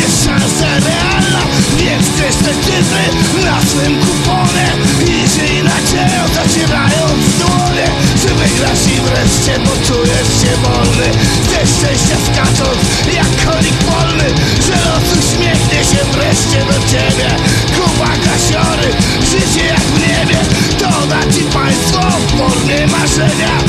jest szansa realna. Więc perspektywy na swym kuponie I się inaczej zacierając dłonie. Czy wygrasz i wreszcie poczujesz się wolny? Ze szczęścia skacząc jak konik polny Że los uśmiechnie się wreszcie do ciebie. Kuba kasiory, życie jak w niebie. To da ci państwo w formie marzenia.